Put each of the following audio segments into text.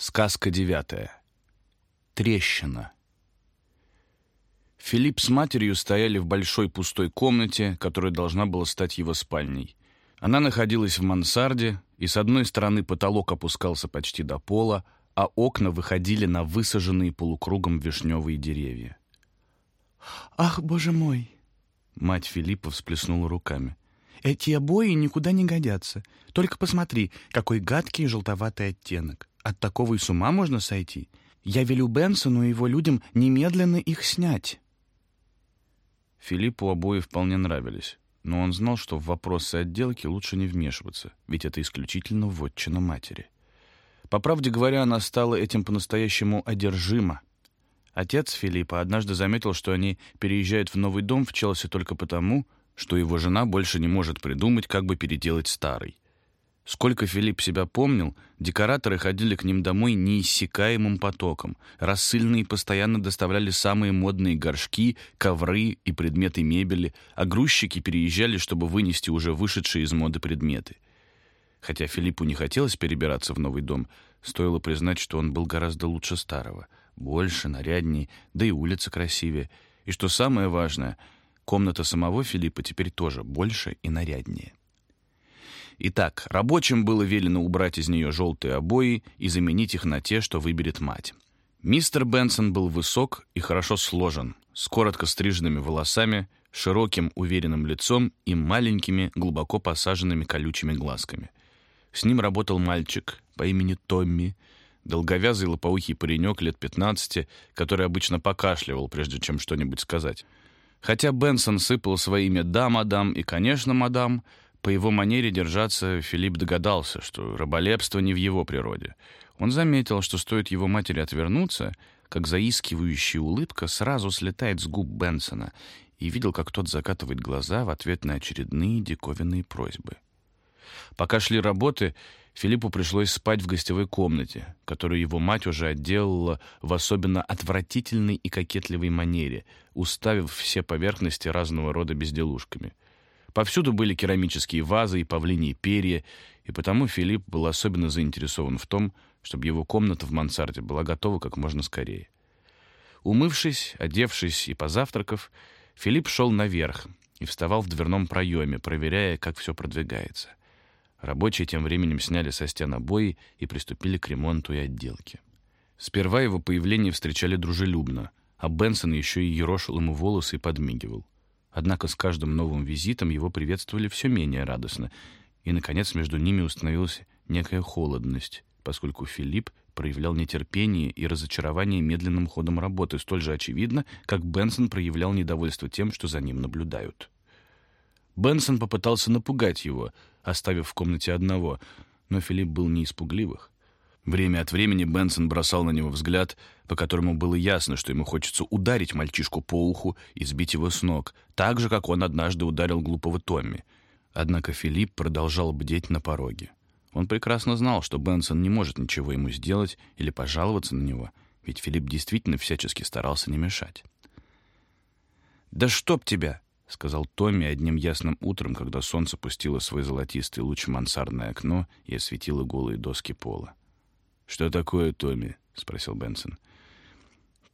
Сказка девятая. Трещина. Филипп с матерью стояли в большой пустой комнате, которая должна была стать его спальней. Она находилась в мансарде, и с одной стороны потолок опускался почти до пола, а окна выходили на высаженные полукругом вишневые деревья. «Ах, боже мой!» Мать Филиппа всплеснула руками. «Эти обои никуда не годятся. Только посмотри, какой гадкий желтоватый оттенок. От такого и с ума можно сойти. Я велю Бенсону и его людям немедленно их снять». Филиппу обои вполне нравились, но он знал, что в вопросы отделки лучше не вмешиваться, ведь это исключительно вотчина матери. По правде говоря, она стала этим по-настоящему одержима. Отец Филиппа однажды заметил, что они переезжают в новый дом в Челси только потому, что его жена больше не может придумать, как бы переделать старый. Сколько Филипп себя помнил, декораторы ходили к ним домой неиссякаемым потоком. Рассыльные постоянно доставляли самые модные горшки, ковры и предметы мебели, а грузчики переезжали, чтобы вынести уже вышедшие из моды предметы. Хотя Филиппу не хотелось перебираться в новый дом, стоило признать, что он был гораздо лучше старого. Больше, наряднее, да и улица красивее. И что самое важное, комната самого Филиппа теперь тоже больше и наряднее. Итак, рабочим было велено убрать из нее желтые обои и заменить их на те, что выберет мать. Мистер Бенсон был высок и хорошо сложен, с коротко стриженными волосами, широким уверенным лицом и маленькими, глубоко посаженными колючими глазками. С ним работал мальчик по имени Томми, долговязый лопоухий паренек лет 15, который обычно покашливал, прежде чем что-нибудь сказать. Хотя Бенсон сыпал своими «да, мадам» и «конечно, мадам», по его манере держаться Филипп догадался, что раболепство не в его природе. Он заметил, что стоит его матери отвернуться, как заискивающая улыбка сразу слетает с губ Бенсона, и видел, как тот закатывает глаза в ответ на очередные диковинные просьбы. Пока шли работы, Филиппу пришлось спать в гостевой комнате, которую его мать уже отделала в особенно отвратительной и кокетливой манере, уставив все поверхности разного рода безделушками — Повсюду были керамические вазы и павлиньи перья, и потому Филипп был особенно заинтересован в том, чтобы его комната в мансарде была готова как можно скорее. Умывшись, одевшись и позавтракав, Филипп шел наверх и вставал в дверном проеме, проверяя, как все продвигается. Рабочие тем временем сняли со стен обои и приступили к ремонту и отделке. Сперва его появление встречали дружелюбно, а Бенсон еще и ерошил ему волосы и подмигивал. Однако с каждым новым визитом его приветствовали все менее радостно, и, наконец, между ними установилась некая холодность, поскольку Филипп проявлял нетерпение и разочарование медленным ходом работы, столь же очевидно, как Бенсон проявлял недовольство тем, что за ним наблюдают. Бенсон попытался напугать его, оставив в комнате одного, но Филипп был не испугливых. Время от времени Бенсон бросал на него взгляд, по которому было ясно, что ему хочется ударить мальчишку по уху и сбить его с ног, так же, как он однажды ударил глупого Томми. Однако Филипп продолжал бдеть на пороге. Он прекрасно знал, что Бенсон не может ничего ему сделать или пожаловаться на него, ведь Филипп действительно всячески старался не мешать. «Да чтоб тебя!» — сказал Томми одним ясным утром, когда солнце пустило свой золотистый луч в мансардное окно и осветило голые доски пола. «Что такое, Томми?» — спросил Бенсон.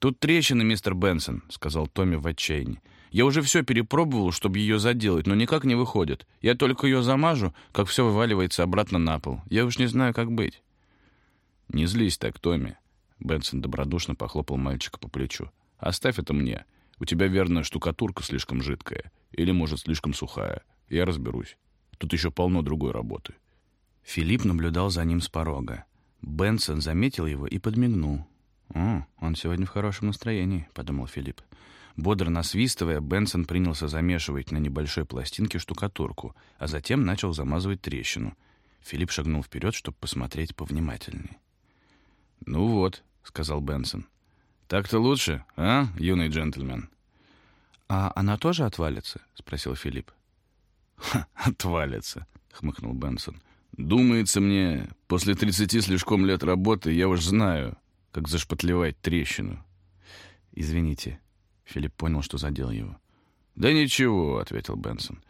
«Тут трещины, мистер Бенсон», — сказал Томми в отчаянии. «Я уже все перепробовал, чтобы ее заделать, но никак не выходит. Я только ее замажу, как все вываливается обратно на пол. Я уж не знаю, как быть». «Не злись так, Томми», — Бенсон добродушно похлопал мальчика по плечу. «Оставь это мне. У тебя, верно, штукатурка слишком жидкая. Или, может, слишком сухая. Я разберусь. Тут еще полно другой работы». Филипп наблюдал за ним с порога. Бенсон заметил его и подмигнул. «О, он сегодня в хорошем настроении», — подумал Филипп. Бодро насвистывая, Бенсон принялся замешивать на небольшой пластинке штукатурку, а затем начал замазывать трещину. Филипп шагнул вперед, чтобы посмотреть повнимательнее. «Ну вот», — сказал Бенсон. «Так-то лучше, а, юный джентльмен?» «А она тоже отвалится?» — спросил Филипп. «Ха, отвалится», — хмыкнул Бенсон. Думается мне, после тридцати слишком лет работы я уж знаю, как зашпатлевать трещину. Извините. Филипп понял, что задел его. Да ничего, ответил Бенсон.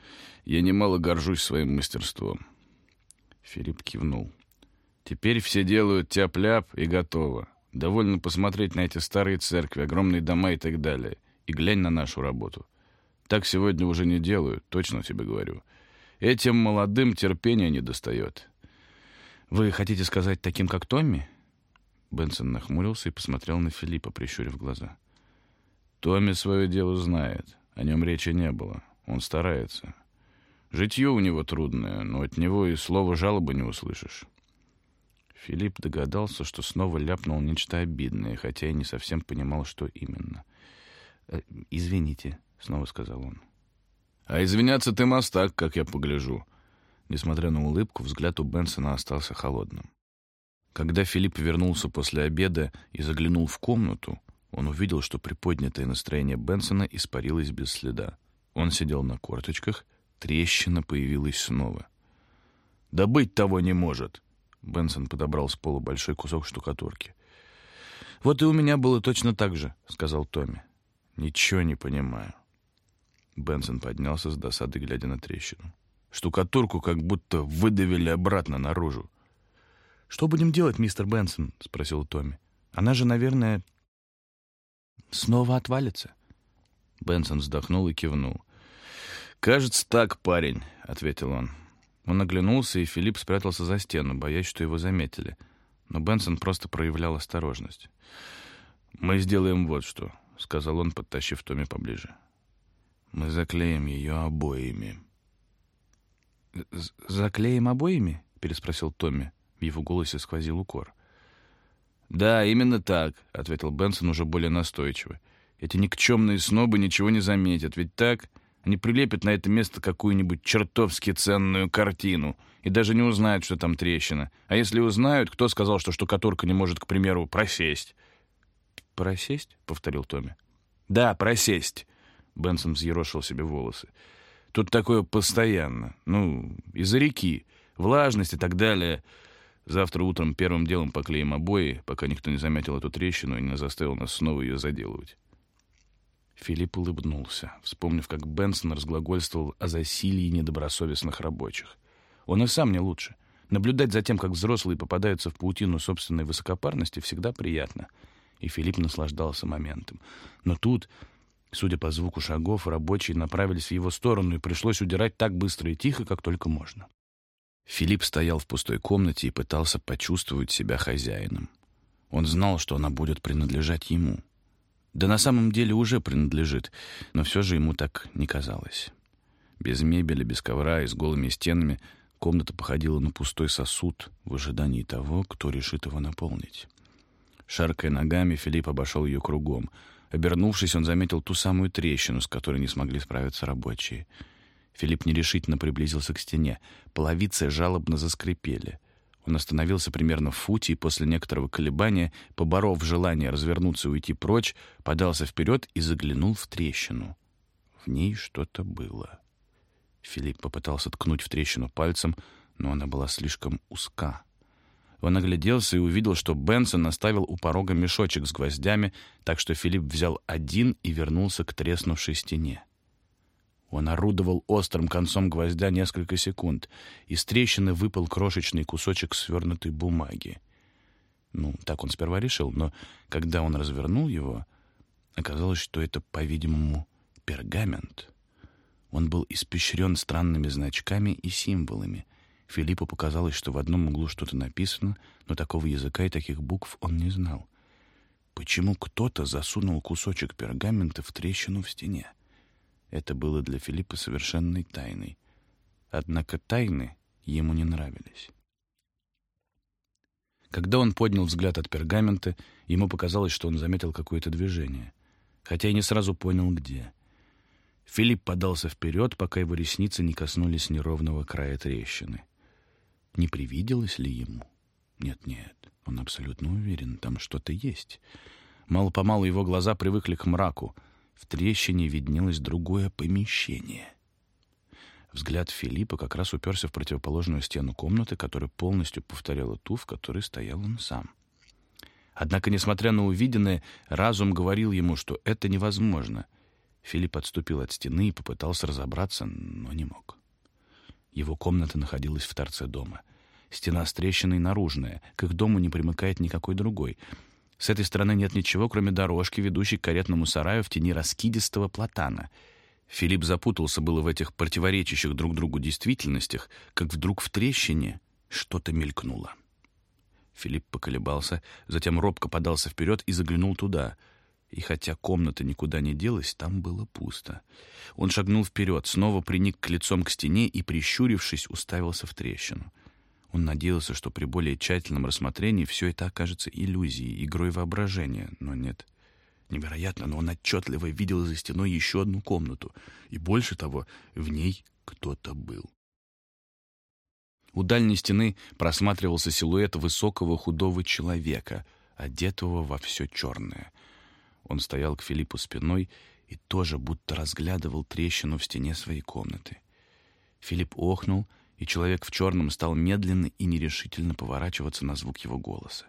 Я немало горжусь своим мастерством. Филипп кивнул. Теперь все делают тяп-ляп и готово. Довольно посмотреть на эти старые церкви, огромные дома и так далее. И глянь на нашу работу. Так сегодня уже не делают, точно тебе говорю. Этим молодым терпения не достает. Вы хотите сказать таким, как Томми? Бенсон нахмурился и посмотрел на Филиппа, прищурив глаза. Томми свое дело знает. О нем речи не было. Он старается. Житье у него трудное, но от него и слова жалобы не услышишь. Филипп догадался, что снова ляпнул нечто обидное, хотя и не совсем понимал, что именно. «Э, «Извините», — снова сказал он. «А извиняться ты мастак, как я погляжу». Несмотря на улыбку, взгляд у Бенсона остался холодным. Когда Филипп вернулся после обеда и заглянул в комнату, он увидел, что приподнятое настроение Бенсона испарилось без следа. Он сидел на корточках, трещина появилась снова. «Да быть того не может!» Бенсон подобрал с пола большой кусок штукатурки. «Вот и у меня было точно так же», — сказал Томми. «Ничего не понимаю». Бенсон поднялся с досады, глядя на трещину. Штукатурку как будто выдавили обратно наружу. «Что будем делать, мистер Бенсон?» — спросил Томми. «Она же, наверное, снова отвалится». Бенсон вздохнул и кивнул. «Кажется, так, парень», — ответил он. Он оглянулся, и Филипп спрятался за стену, боясь, что его заметили. Но Бенсон просто проявлял осторожность. «Мы сделаем вот что», — сказал он, подтащив Томми поближе. «Мы заклеим ее обоими». «Заклеим обоими?» — переспросил Томми. В его голосе сквозил укор. «Да, именно так», — ответил Бенсон уже более настойчиво. «Эти никчемные снобы ничего не заметят, ведь так? Они прилепят на это место какую-нибудь чертовски ценную картину и даже не узнают, что там трещина. А если узнают, кто сказал, что штукатурка не может, к примеру, просесть?» «Просесть?» — повторил Томми. «Да, просесть», — Бенсон взъерошил себе волосы. «Тут такое постоянно. Ну, из-за реки, влажность и так далее». Завтра утром первым делом поклеим обои, пока никто не заметил эту трещину и не заставил нас снова ее заделывать. Филипп улыбнулся, вспомнив, как Бенсон разглагольствовал о засилии недобросовестных рабочих. Он и сам не лучше. Наблюдать за тем, как взрослые попадаются в паутину собственной высокопарности, всегда приятно. И Филипп наслаждался моментом. Но тут, судя по звуку шагов, рабочие направились в его сторону, и пришлось удирать так быстро и тихо, как только можно. Филипп стоял в пустой комнате и пытался почувствовать себя хозяином. Он знал, что она будет принадлежать ему. Да на самом деле уже принадлежит, но все же ему так не казалось. Без мебели, без ковра и с голыми стенами комната походила на пустой сосуд в ожидании того, кто решит его наполнить. Шаркая ногами, Филипп обошел ее кругом. Обернувшись, он заметил ту самую трещину, с которой не смогли справиться рабочие — Филипп нерешительно приблизился к стене. Половицы жалобно заскрипели. Он остановился примерно в футе и после некоторого колебания, поборов желание развернуться и уйти прочь, подался вперед и заглянул в трещину. В ней что-то было. Филипп попытался ткнуть в трещину пальцем, но она была слишком узка. Он огляделся и увидел, что Бенсон оставил у порога мешочек с гвоздями, так что Филипп взял один и вернулся к треснувшей стене. Он орудовал острым концом гвоздя несколько секунд. Из трещины выпал крошечный кусочек свернутой бумаги. Ну, так он сперва решил, но когда он развернул его, оказалось, что это, по-видимому, пергамент. Он был испещрен странными значками и символами. Филиппу показалось, что в одном углу что-то написано, но такого языка и таких букв он не знал. Почему кто-то засунул кусочек пергамента в трещину в стене? Это было для Филиппа совершенной тайной. Однако тайны ему не нравились. Когда он поднял взгляд от пергамента, ему показалось, что он заметил какое-то движение, хотя и не сразу понял, где. Филипп подался вперед, пока его ресницы не коснулись неровного края трещины. Не привиделось ли ему? Нет-нет, он абсолютно уверен, там что-то есть. Мало-помалу его глаза привыкли к мраку — в трещине виднелось другое помещение. Взгляд Филиппа как раз уперся в противоположную стену комнаты, которая полностью повторяла ту, в которой стоял он сам. Однако, несмотря на увиденное, разум говорил ему, что это невозможно. Филипп отступил от стены и попытался разобраться, но не мог. Его комната находилась в торце дома. Стена с трещиной наружная, к их дому не примыкает никакой другой. С этой стороны нет ничего, кроме дорожки, ведущей к каретному сараю в тени раскидистого платана. Филипп запутался было в этих противоречащих друг другу действительностях, как вдруг в трещине что-то мелькнуло. Филипп поколебался, затем робко подался вперед и заглянул туда. И хотя комната никуда не делась, там было пусто. Он шагнул вперед, снова приник к лицом к стене и, прищурившись, уставился в трещину. Он надеялся, что при более тщательном рассмотрении все это окажется иллюзией, игрой воображения, но нет. Невероятно, но он отчетливо видел за стеной еще одну комнату, и больше того, в ней кто-то был. У дальней стены просматривался силуэт высокого худого человека, одетого во все черное. Он стоял к Филиппу спиной и тоже будто разглядывал трещину в стене своей комнаты. Филипп охнул, и человек в черном стал медленно и нерешительно поворачиваться на звук его голоса.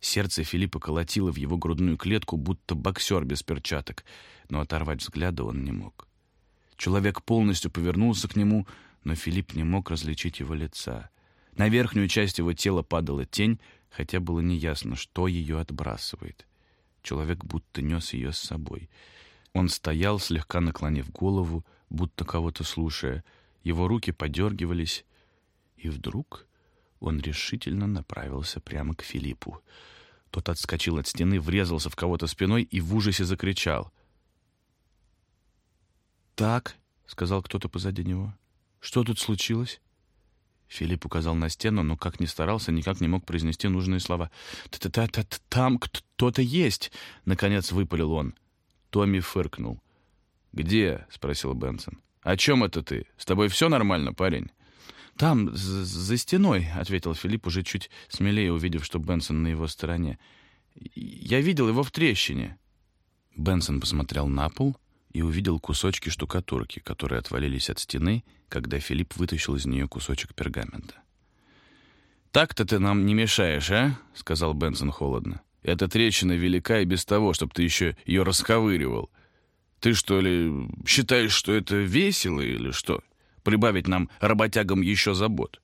Сердце Филиппа колотило в его грудную клетку, будто боксер без перчаток, но оторвать взгляда он не мог. Человек полностью повернулся к нему, но Филипп не мог различить его лица. На верхнюю часть его тела падала тень, хотя было неясно, что ее отбрасывает. Человек будто нес ее с собой. Он стоял, слегка наклонив голову, будто кого-то слушая. Его руки подергивались, и вдруг он решительно направился прямо к Филиппу. Тот отскочил от стены, врезался в кого-то спиной и в ужасе закричал. «Так», — сказал кто-то позади него, что тут случилось?» Филипп указал на стену, но как ни старался, никак не мог произнести нужные слова. «Там кто-то есть!» — наконец выпалил он. Томми фыркнул. «Где?» — спросил Бенсон. «О чем это ты? С тобой все нормально, парень?» «Там, за стеной», — ответил Филипп, уже чуть смелее увидев, что Бенсон на его стороне. «Я видел его в трещине». Бенсон посмотрел на пол и увидел кусочки штукатурки, которые отвалились от стены, когда Филипп вытащил из нее кусочек пергамента. «Так-то ты нам не мешаешь, а?» — сказал Бенсон холодно. «Эта трещина велика и без того, чтобы ты еще ее расковыривал. Ты что ли считаешь, что это весело или что? Прибавить нам, работягам, еще забот?»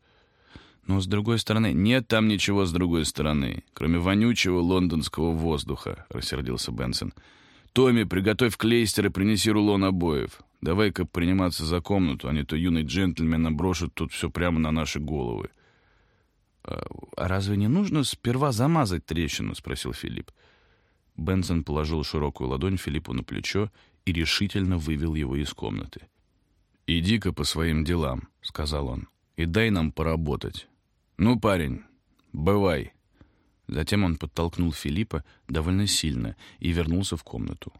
Но, с другой стороны, нет там ничего с другой стороны, кроме вонючего лондонского воздуха, — рассердился Бенсон. «Томми, приготовь клейстер и принеси рулон обоев. Давай-ка приниматься за комнату, а не то юный джентльмен наброшит тут все прямо на наши головы». «А, «А разве не нужно сперва замазать трещину?» — спросил Филипп. Бенсон положил широкую ладонь Филиппу на плечо и решительно вывел его из комнаты. «Иди-ка по своим делам», — сказал он, — «и дай нам поработать. Ну, парень, бывай». Затем он подтолкнул Филиппа довольно сильно и вернулся в комнату.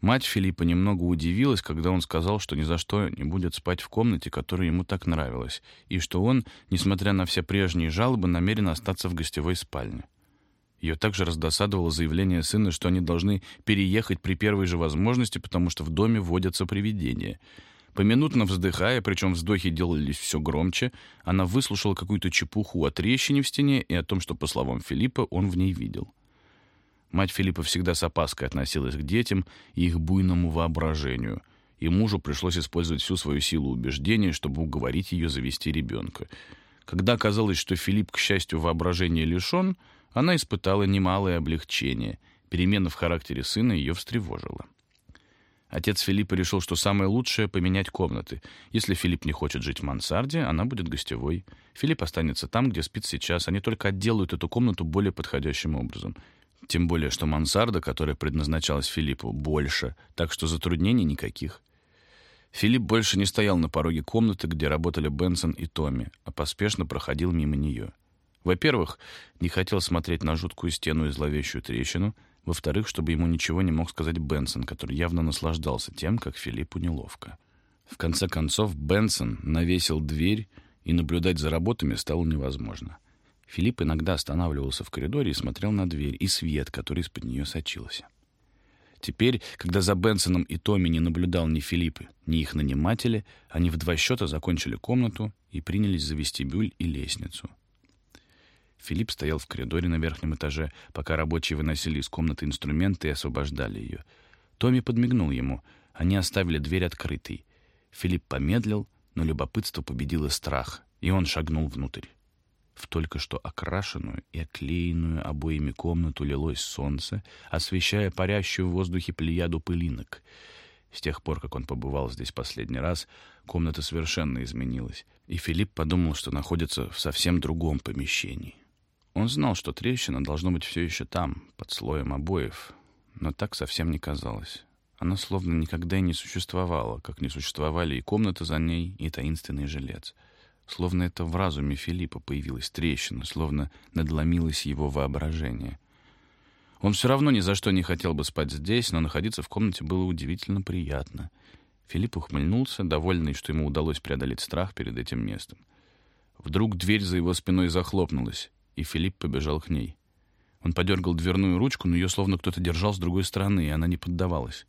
Мать Филиппа немного удивилась, когда он сказал, что ни за что не будет спать в комнате, которая ему так нравилась, и что он, несмотря на все прежние жалобы, намерен остаться в гостевой спальне. Ее также раздосадовало заявление сына, что они должны переехать при первой же возможности, потому что в доме водятся привидения — Поминутно вздыхая, причем вздохи делались все громче, она выслушала какую-то чепуху о трещине в стене и о том, что, по словам Филиппа, он в ней видел. Мать Филиппа всегда с опаской относилась к детям и их буйному воображению, и мужу пришлось использовать всю свою силу убеждения, чтобы уговорить ее завести ребенка. Когда оказалось, что Филипп, к счастью, воображения лишен, она испытала немалое облегчение. Перемена в характере сына ее встревожила. Отец Филиппа решил, что самое лучшее — поменять комнаты. Если Филипп не хочет жить в мансарде, она будет гостевой. Филипп останется там, где спит сейчас. Они только отделают эту комнату более подходящим образом. Тем более, что мансарда, которая предназначалась Филиппу, больше, так что затруднений никаких. Филипп больше не стоял на пороге комнаты, где работали Бенсон и Томми, а поспешно проходил мимо нее. Во-первых, не хотел смотреть на жуткую стену и зловещую трещину — во-вторых, чтобы ему ничего не мог сказать Бенсон, который явно наслаждался тем, как Филиппу неловко. В конце концов, Бенсон навесил дверь, и наблюдать за работами стало невозможно. Филипп иногда останавливался в коридоре и смотрел на дверь и свет, который из-под нее сочился. Теперь, когда за Бенсоном и Томми не наблюдал ни Филипп, ни их наниматели, они в два счета закончили комнату и принялись за вестибюль и лестницу — Филипп стоял в коридоре на верхнем этаже, пока рабочие выносили из комнаты инструменты и освобождали ее. Томми подмигнул ему. Они оставили дверь открытой. Филипп помедлил, но любопытство победило страх, и он шагнул внутрь. В только что окрашенную и оклеенную обоими комнату лилось солнце, освещая парящую в воздухе плеяду пылинок. С тех пор, как он побывал здесь последний раз, комната совершенно изменилась, и Филипп подумал, что находится в совсем другом помещении. Он знал, что трещина должно быть все еще там, под слоем обоев, но так совсем не казалось. Она словно никогда и не существовала, как не существовали и комната за ней, и таинственный жилец. Словно это в разуме Филиппа появилась трещина, словно надломилось его воображение. Он все равно ни за что не хотел бы спать здесь, но находиться в комнате было удивительно приятно. Филипп ухмыльнулся, довольный, что ему удалось преодолеть страх перед этим местом. Вдруг дверь за его спиной захлопнулась и Филипп побежал к ней. Он подергал дверную ручку, но ее словно кто-то держал с другой стороны, и она не поддавалась.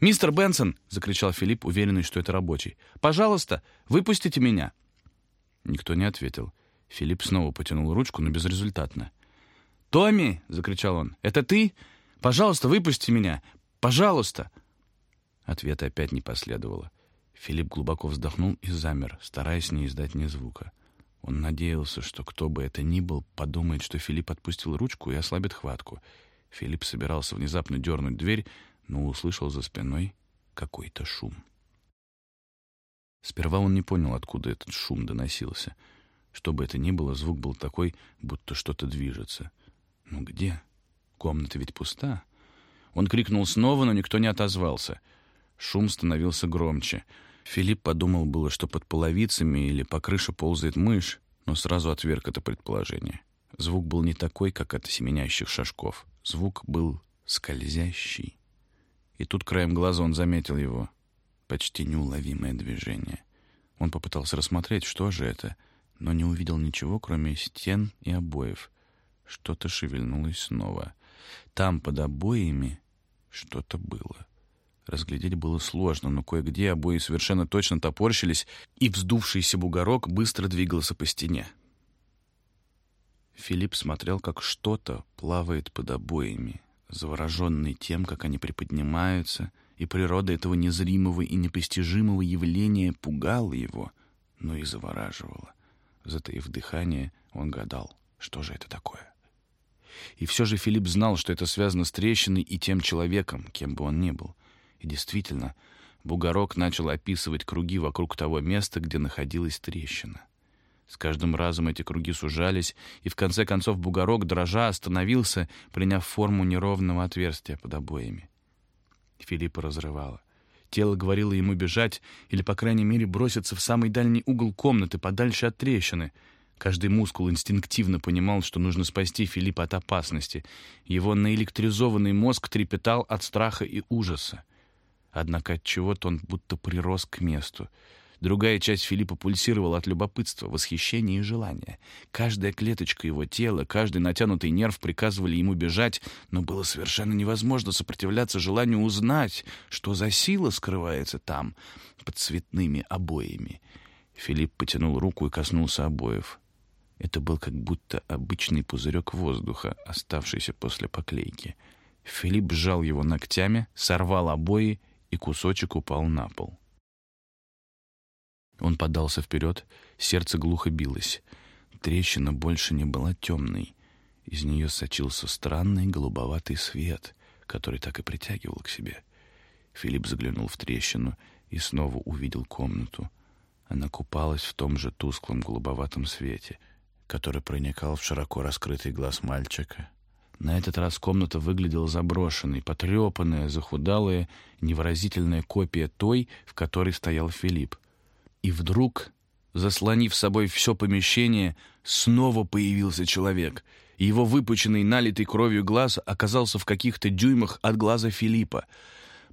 «Мистер Бенсон!» — закричал Филипп, уверенный, что это рабочий. «Пожалуйста, выпустите меня!» Никто не ответил. Филипп снова потянул ручку, но безрезультатно. «Томми!» — закричал он. «Это ты? Пожалуйста, выпусти меня! Пожалуйста!» Ответа опять не последовало. Филипп глубоко вздохнул и замер, стараясь не издать ни звука. Он надеялся, что кто бы это ни был, подумает, что Филипп отпустил ручку и ослабит хватку. Филипп собирался внезапно дернуть дверь, но услышал за спиной какой-то шум. Сперва он не понял, откуда этот шум доносился. Что бы это ни было, звук был такой, будто что-то движется. Ну где? Комната ведь пуста. Он крикнул снова, но никто не отозвался. Шум становился громче — Филипп подумал было, что под половицами или по крыше ползает мышь, но сразу отверг это предположение. Звук был не такой, как от семенящих шажков. Звук был скользящий. И тут краем глаза он заметил его. Почти неуловимое движение. Он попытался рассмотреть, что же это, но не увидел ничего, кроме стен и обоев. Что-то шевельнулось снова. Там, под обоями, что-то было. Разглядеть было сложно, но кое-где обои совершенно точно топорщились, и вздувшийся бугорок быстро двигался по стене. Филипп смотрел, как что-то плавает под обоями, завороженный тем, как они приподнимаются, и природа этого незримого и непостижимого явления пугала его, но и завораживала. Затаив дыхание, он гадал, что же это такое. И все же Филипп знал, что это связано с трещиной и тем человеком, кем бы он ни был — и действительно, бугорок начал описывать круги вокруг того места, где находилась трещина. С каждым разом эти круги сужались, и в конце концов бугорок, дрожа, остановился, приняв форму неровного отверстия под обоями. Филиппа разрывало. Тело говорило ему бежать или, по крайней мере, броситься в самый дальний угол комнаты, подальше от трещины. Каждый мускул инстинктивно понимал, что нужно спасти Филиппа от опасности. Его наэлектризованный мозг трепетал от страха и ужаса. Однако от чего-то он будто прирос к месту. Другая часть Филиппа пульсировала от любопытства, восхищения и желания. Каждая клеточка его тела, каждый натянутый нерв приказывали ему бежать, но было совершенно невозможно сопротивляться желанию узнать, что за сила скрывается там, под цветными обоями. Филипп потянул руку и коснулся обоев. Это был как будто обычный пузырек воздуха, оставшийся после поклейки. Филипп сжал его ногтями, сорвал обои и кусочек упал на пол. Он подался вперед, сердце глухо билось. Трещина больше не была темной. Из нее сочился странный голубоватый свет, который так и притягивал к себе. Филипп заглянул в трещину и снова увидел комнату. Она купалась в том же тусклом голубоватом свете, который проникал в широко раскрытый глаз мальчика на этот раз комната выглядела заброшенной, потрепанная, захудалая, невыразительная копия той, в которой стоял Филипп. И вдруг, заслонив собой все помещение, снова появился человек. его выпученный, налитый кровью глаз оказался в каких-то дюймах от глаза Филиппа —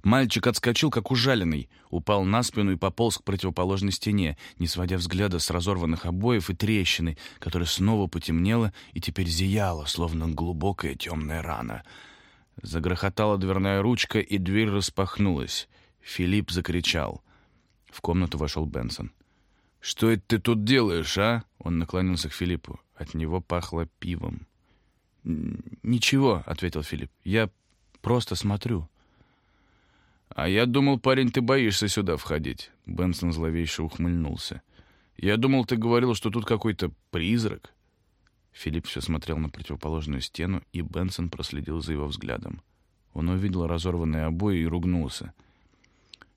Мальчик отскочил, как ужаленный, упал на спину и пополз к противоположной стене, не сводя взгляда с разорванных обоев и трещины, которая снова потемнела и теперь зияла, словно глубокая темная рана. Загрохотала дверная ручка, и дверь распахнулась. Филипп закричал. В комнату вошел Бенсон. «Что это ты тут делаешь, а?» Он наклонился к Филиппу. От него пахло пивом. «Ничего», — ответил Филипп. «Я просто смотрю». «А я думал, парень, ты боишься сюда входить». Бенсон зловеще ухмыльнулся. «Я думал, ты говорил, что тут какой-то призрак. Филипп все смотрел на противоположную стену, и Бенсон проследил за его взглядом. Он увидел разорванные обои и ругнулся.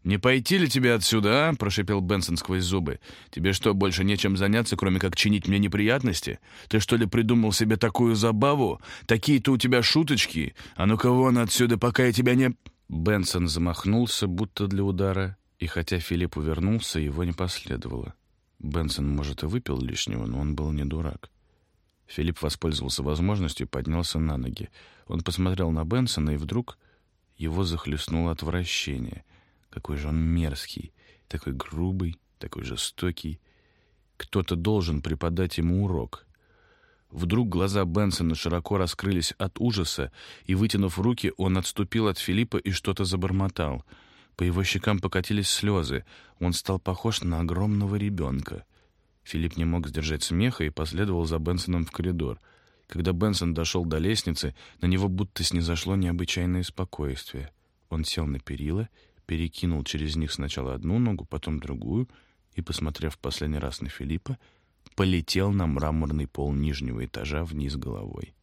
«Не пойти ли тебе отсюда, а?» — прошипел Бенсон сквозь зубы. «Тебе что, больше нечем заняться, кроме как чинить мне неприятности? Ты что ли придумал себе такую забаву? Такие-то у тебя шуточки? А ну-ка вон отсюда, пока я тебя не...» Бенсон замахнулся, будто для удара, и хотя Филипп увернулся, его не последовало. Бенсон, может, и выпил лишнего, но он был не дурак. Филипп воспользовался возможностью и поднялся на ноги. Он посмотрел на Бенсона, и вдруг его захлестнуло отвращение. Какой же он мерзкий, такой грубый, такой жестокий. Кто-то должен преподать ему урок. Вдруг глаза Бенсона широко раскрылись от ужаса, и, вытянув руки, он отступил от Филиппа и что-то забормотал. По его щекам покатились слезы. Он стал похож на огромного ребенка. Филипп не мог сдержать смеха и последовал за Бенсоном в коридор. Когда Бенсон дошел до лестницы, на него будто снизошло необычайное спокойствие. Он сел на перила, перекинул через них сначала одну ногу, потом другую, и, посмотрев последний раз на Филиппа, полетел на мраморный пол нижнего этажа вниз головой.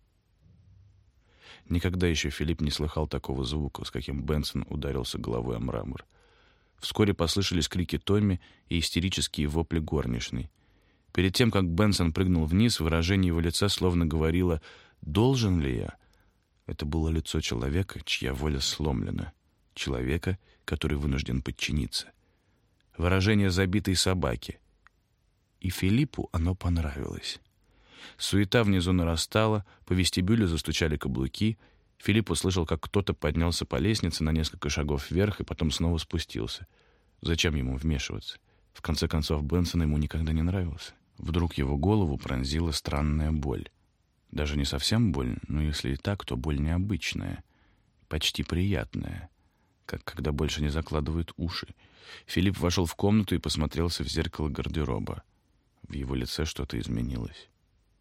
Никогда еще Филипп не слыхал такого звука, с каким Бенсон ударился головой о мрамор. Вскоре послышались крики Томми и истерические вопли горничной — Перед тем, как Бенсон прыгнул вниз, выражение его лица словно говорило «Должен ли я?». Это было лицо человека, чья воля сломлена. Человека, который вынужден подчиниться. Выражение забитой собаки. И Филиппу оно понравилось. Суета внизу нарастала, по вестибюлю застучали каблуки. Филипп услышал, как кто-то поднялся по лестнице на несколько шагов вверх и потом снова спустился. Зачем ему вмешиваться? В конце концов, Бенсон ему никогда не нравился. Вдруг его голову пронзила странная боль. Даже не совсем боль, но если и так, то боль необычная, почти приятная, как когда больше не закладывают уши. Филипп вошел в комнату и посмотрелся в зеркало гардероба. В его лице что-то изменилось.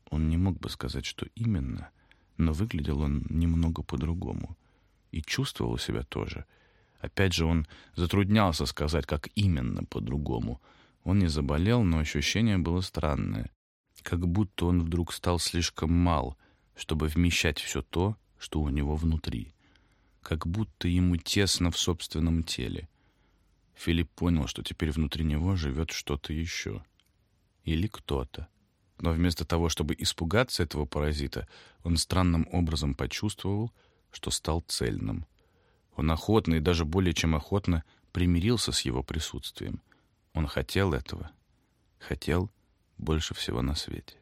Он не мог бы сказать, что именно, но выглядел он немного по-другому. И чувствовал себя тоже. Опять же, он затруднялся сказать, как именно по-другому — он не заболел, но ощущение было странное. Как будто он вдруг стал слишком мал, чтобы вмещать все то, что у него внутри. Как будто ему тесно в собственном теле. Филипп понял, что теперь внутри него живет что-то еще. Или кто-то. Но вместо того, чтобы испугаться этого паразита, он странным образом почувствовал, что стал цельным. Он охотно и даже более чем охотно примирился с его присутствием — он хотел этого. Хотел больше всего на свете.